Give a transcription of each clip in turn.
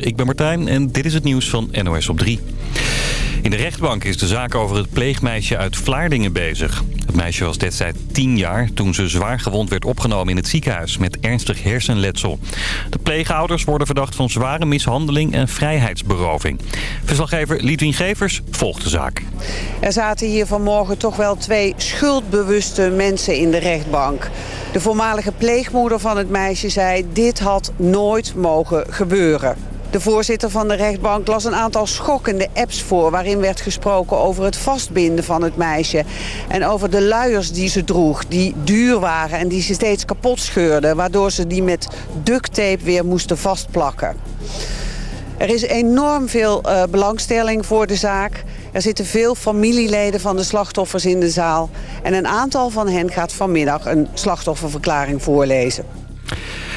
Ik ben Martijn en dit is het nieuws van NOS op 3. In de rechtbank is de zaak over het pleegmeisje uit Vlaardingen bezig. Het meisje was destijds 10 jaar toen ze zwaar gewond werd opgenomen in het ziekenhuis met ernstig hersenletsel. De pleegouders worden verdacht van zware mishandeling en vrijheidsberoving. Verslaggever Lidwien Gevers volgt de zaak. Er zaten hier vanmorgen toch wel twee schuldbewuste mensen in de rechtbank. De voormalige pleegmoeder van het meisje zei dit had nooit mogen gebeuren. De voorzitter van de rechtbank las een aantal schokkende apps voor... waarin werd gesproken over het vastbinden van het meisje... en over de luiers die ze droeg, die duur waren en die ze steeds kapot scheurden... waardoor ze die met duct tape weer moesten vastplakken. Er is enorm veel uh, belangstelling voor de zaak. Er zitten veel familieleden van de slachtoffers in de zaal. En een aantal van hen gaat vanmiddag een slachtofferverklaring voorlezen.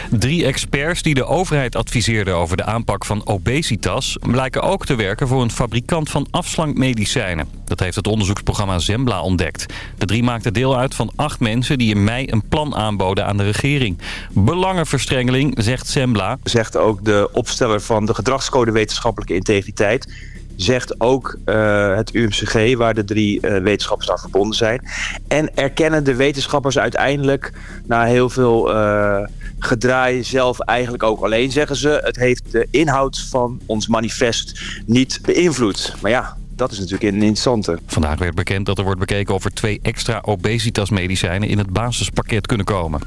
Drie experts die de overheid adviseerden over de aanpak van obesitas... blijken ook te werken voor een fabrikant van afslankmedicijnen. Dat heeft het onderzoeksprogramma Zembla ontdekt. De drie maakten deel uit van acht mensen die in mei een plan aanboden aan de regering. Belangenverstrengeling, zegt Zembla. Zegt ook de opsteller van de gedragscode wetenschappelijke integriteit zegt ook uh, het UMCG, waar de drie uh, wetenschappers aan verbonden zijn. En erkennen de wetenschappers uiteindelijk na heel veel uh, gedraai zelf eigenlijk ook alleen, zeggen ze. Het heeft de inhoud van ons manifest niet beïnvloed. Maar ja, dat is natuurlijk een interessante. Vandaag werd bekend dat er wordt bekeken of er twee extra obesitasmedicijnen in het basispakket kunnen komen.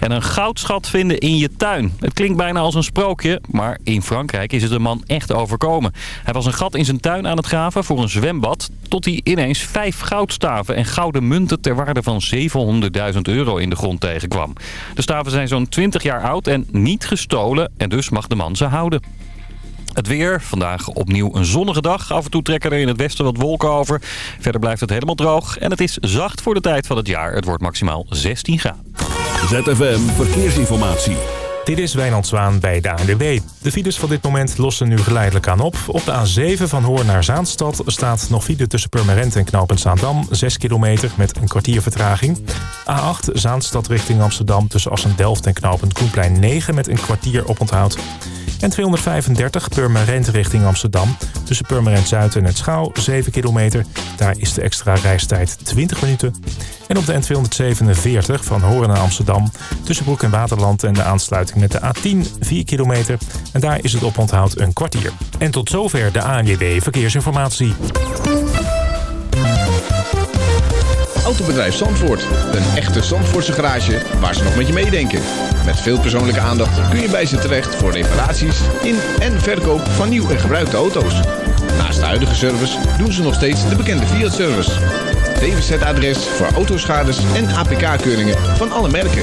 En een goudschat vinden in je tuin. Het klinkt bijna als een sprookje, maar in Frankrijk is het een man echt overkomen. Hij was een gat in zijn tuin aan het graven voor een zwembad... tot hij ineens vijf goudstaven en gouden munten ter waarde van 700.000 euro in de grond tegenkwam. De staven zijn zo'n 20 jaar oud en niet gestolen en dus mag de man ze houden. Het weer, vandaag opnieuw een zonnige dag. Af en toe trekken er in het westen wat wolken over. Verder blijft het helemaal droog en het is zacht voor de tijd van het jaar. Het wordt maximaal 16 graden. ZFM Verkeersinformatie. Dit is Wijnand Zwaan bij de ANWB. De files van dit moment lossen nu geleidelijk aan op. Op de A7 van Hoorn naar Zaanstad staat nog file tussen Purmerend en Knopend Zaandam. 6 kilometer met een kwartier vertraging. A8 Zaanstad richting Amsterdam tussen Assen-Delft en Knopend Koenplein 9 met een kwartier oponthoud. En 235 Purmerend richting Amsterdam. Tussen Purmerend Zuid en het Schouw 7 kilometer. Daar is de extra reistijd 20 minuten. En op de N247 van Horen naar Amsterdam. Tussen Broek en Waterland en de aansluiting met de A10 4 kilometer. En daar is het oponthoud een kwartier. En tot zover de ANJB Verkeersinformatie. Autobedrijf Zandvoort. Een echte Zandvoortse garage waar ze nog met je meedenken. Met veel persoonlijke aandacht kun je bij ze terecht voor reparaties in en verkoop van nieuw en gebruikte auto's. Naast de huidige service doen ze nog steeds de bekende Fiat-service. DWZ-adres voor autoschades en APK-keuringen van alle merken.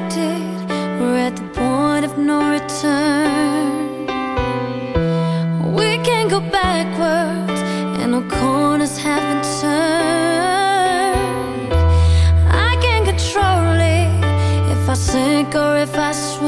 We can go backwards, and no corners have been turned. I can control it if I sink or if I swim.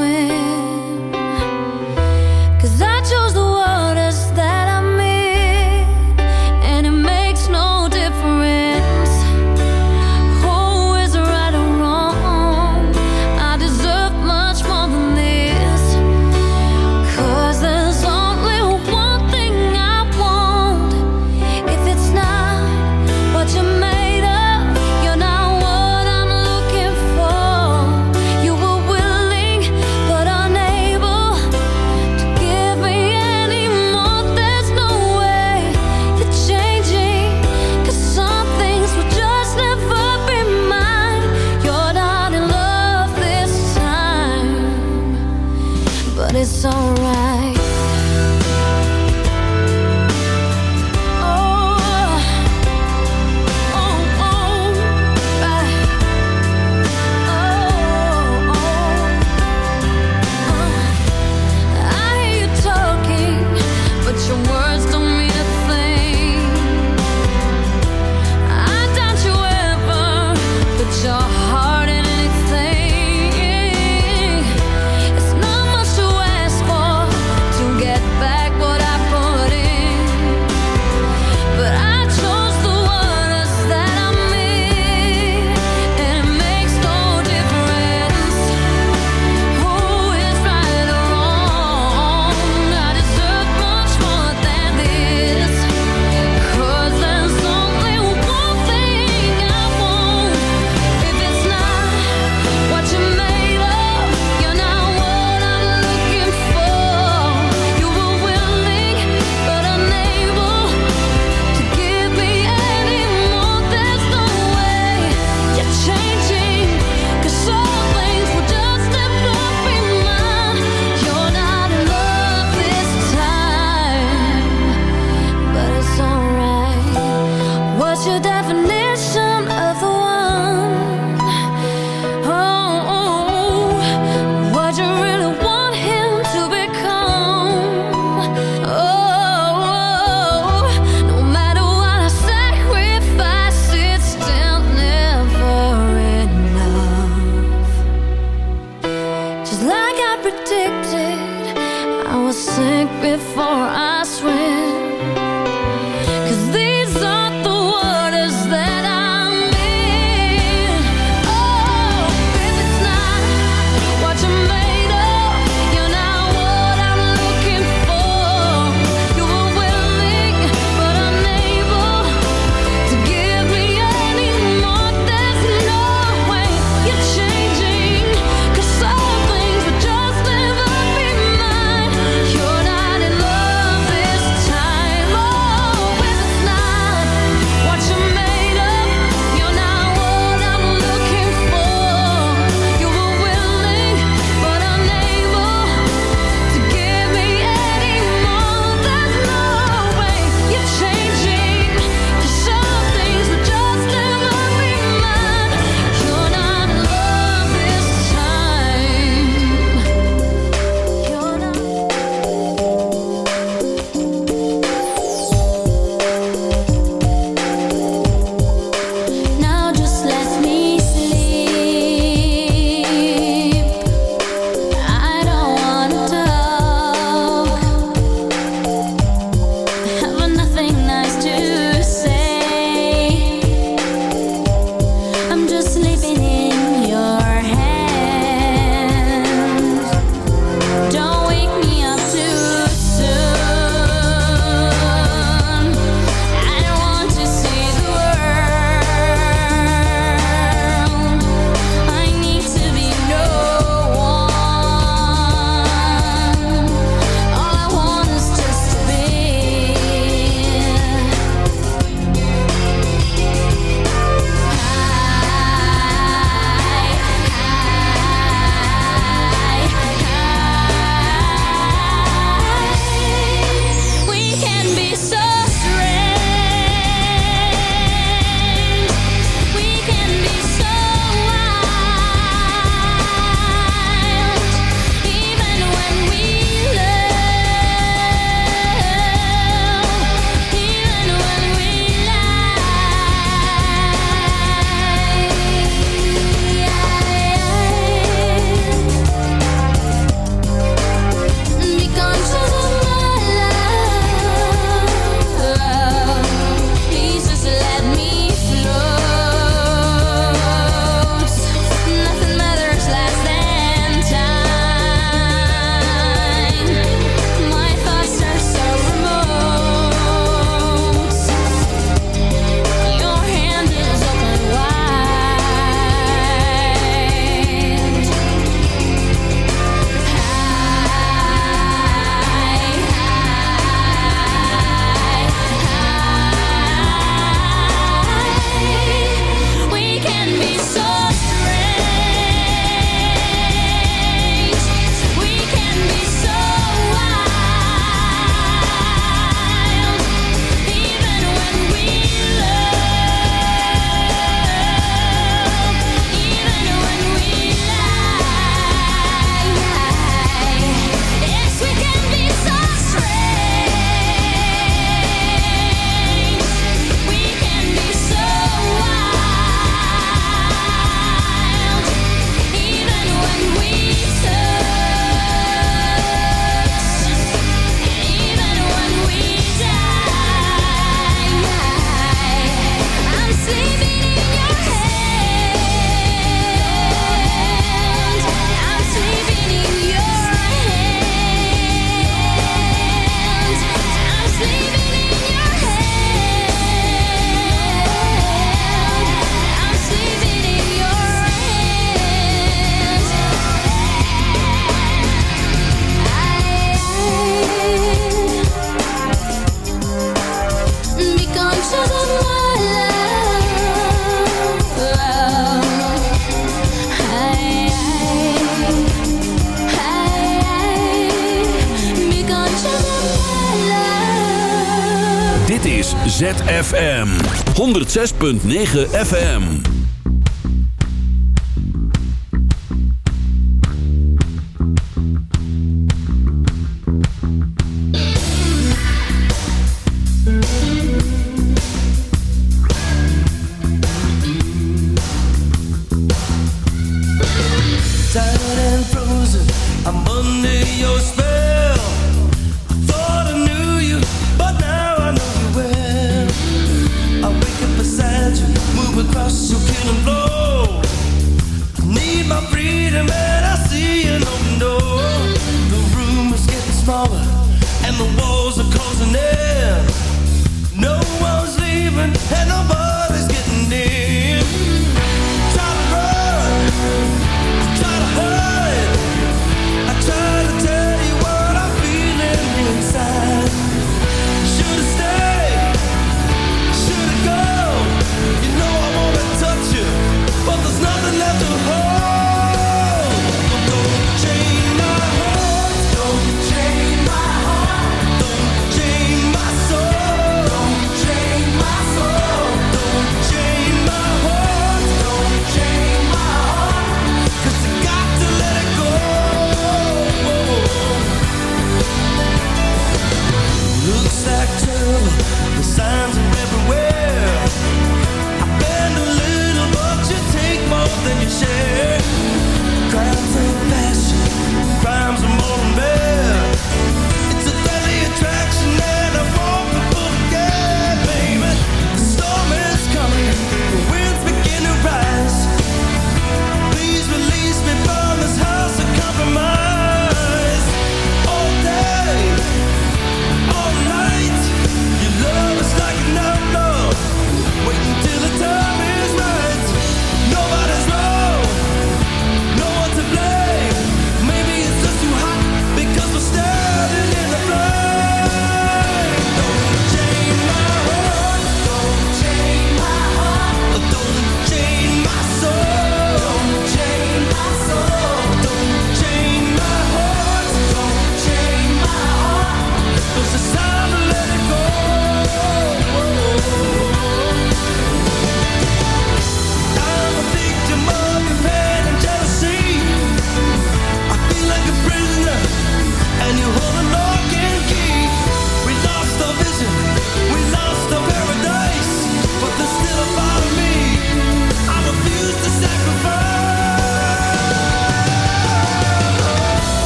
106.9 FM.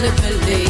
to believe.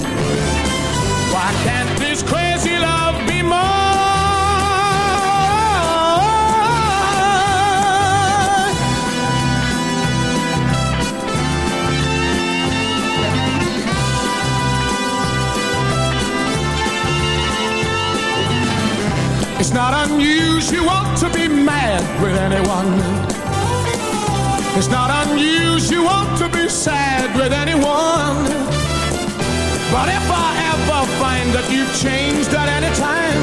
Why can't this crazy love be more? It's not unusual to be mad with anyone. It's not unusual to be sad with anyone. But if I ever find that you've changed at any time,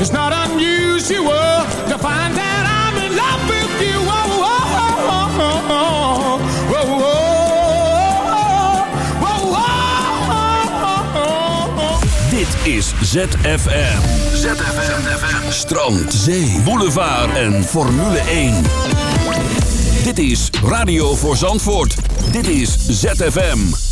it's not unusual to find that I'm in love with you. Oh, oh, oh, Dit is ZFM. ZFM. Strand, zee, boulevard en Formule 1. Dit is Radio voor Zandvoort. Dit is ZFM.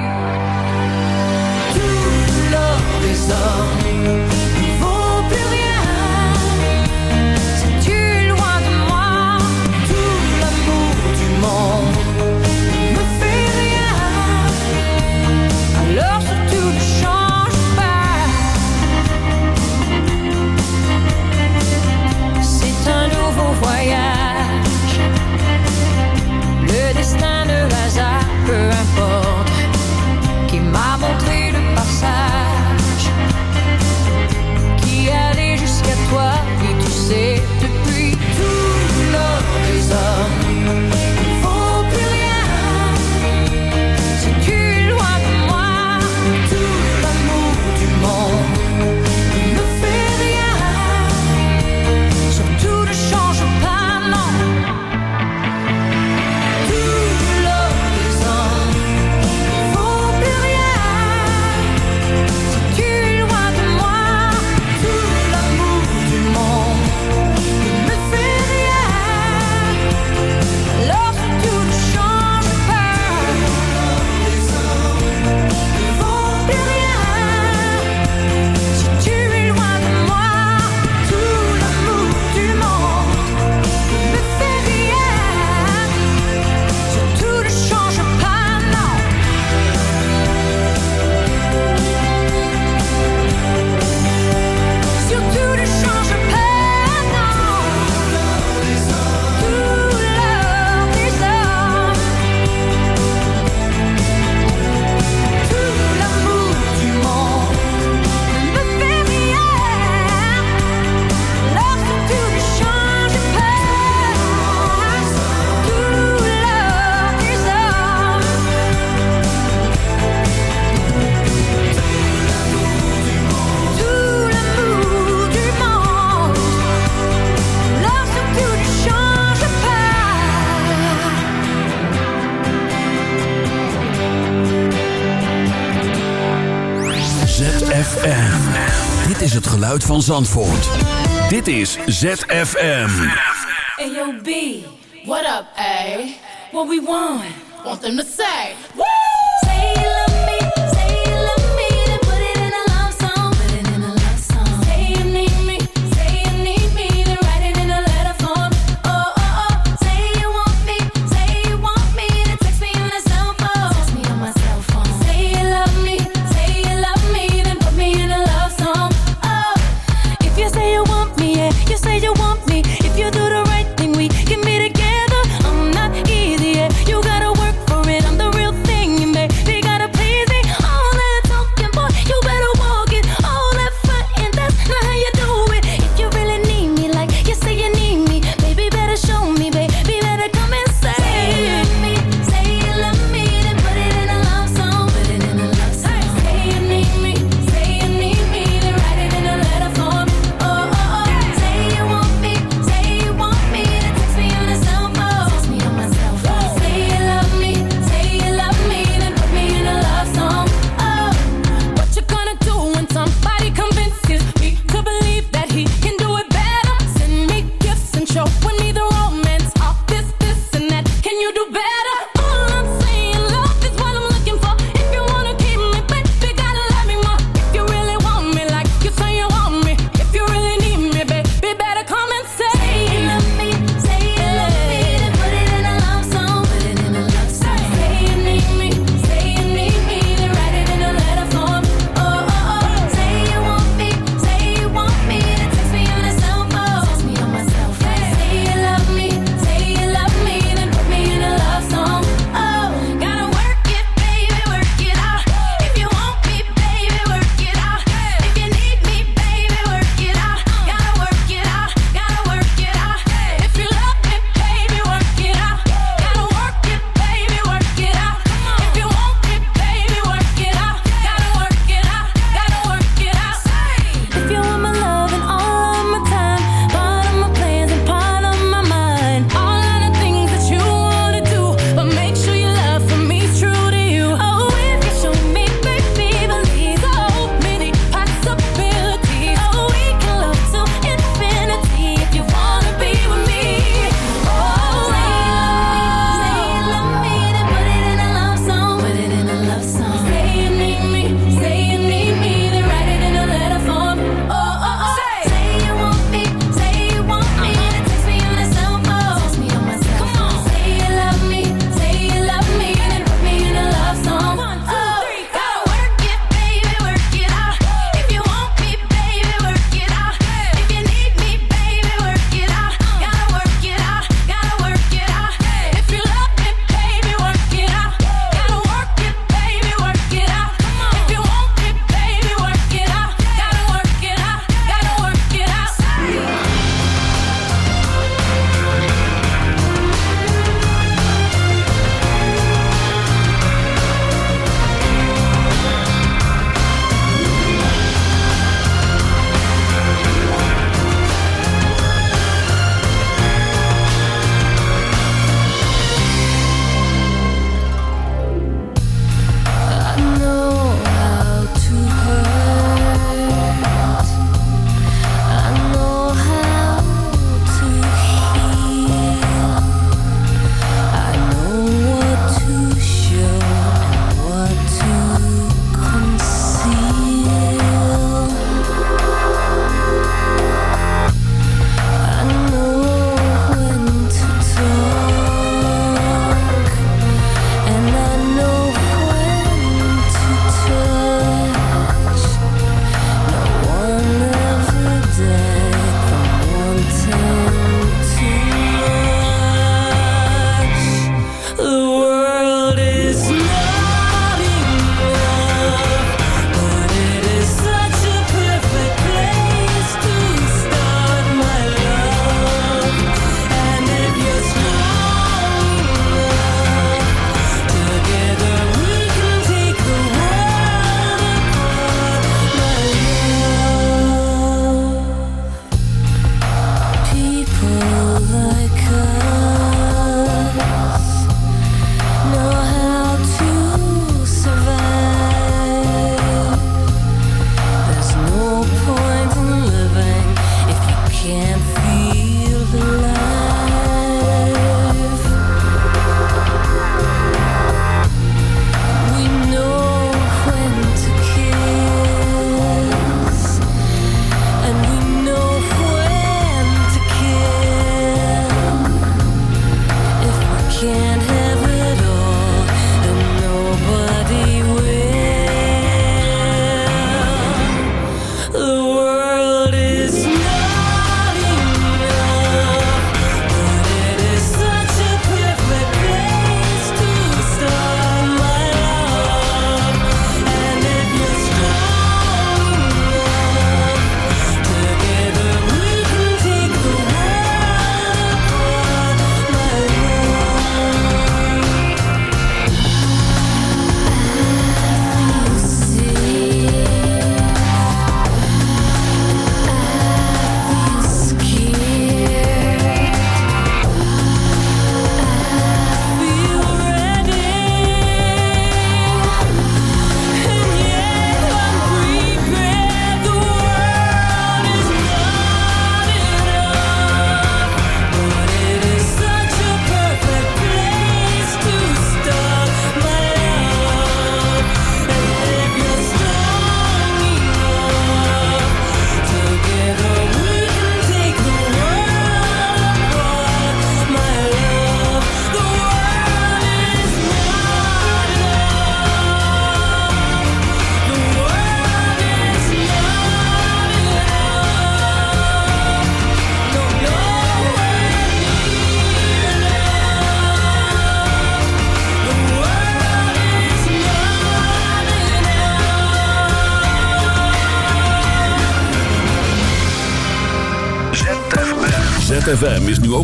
Il ne vaut plus rien. C'est tu loin de moi? Tout l'amour du monde ne fait rien. Alors que tout ne change pas. C'est un nouveau voyage. Le destin de Vaza, peu importe. van Zandvoort. Dit is ZFM. Ayo B, what up A? What we want? Want them to say.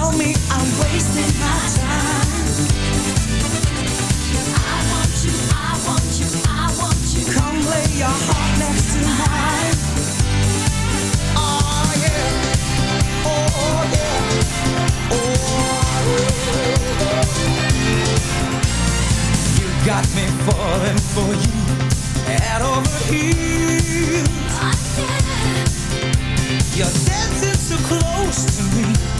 Tell me I'm wasting my time. I want you, I want you, I want you. Come lay your heart next to mine. Oh yeah, oh yeah, oh. You got me falling for you, head over heels. You're dancing so close to me.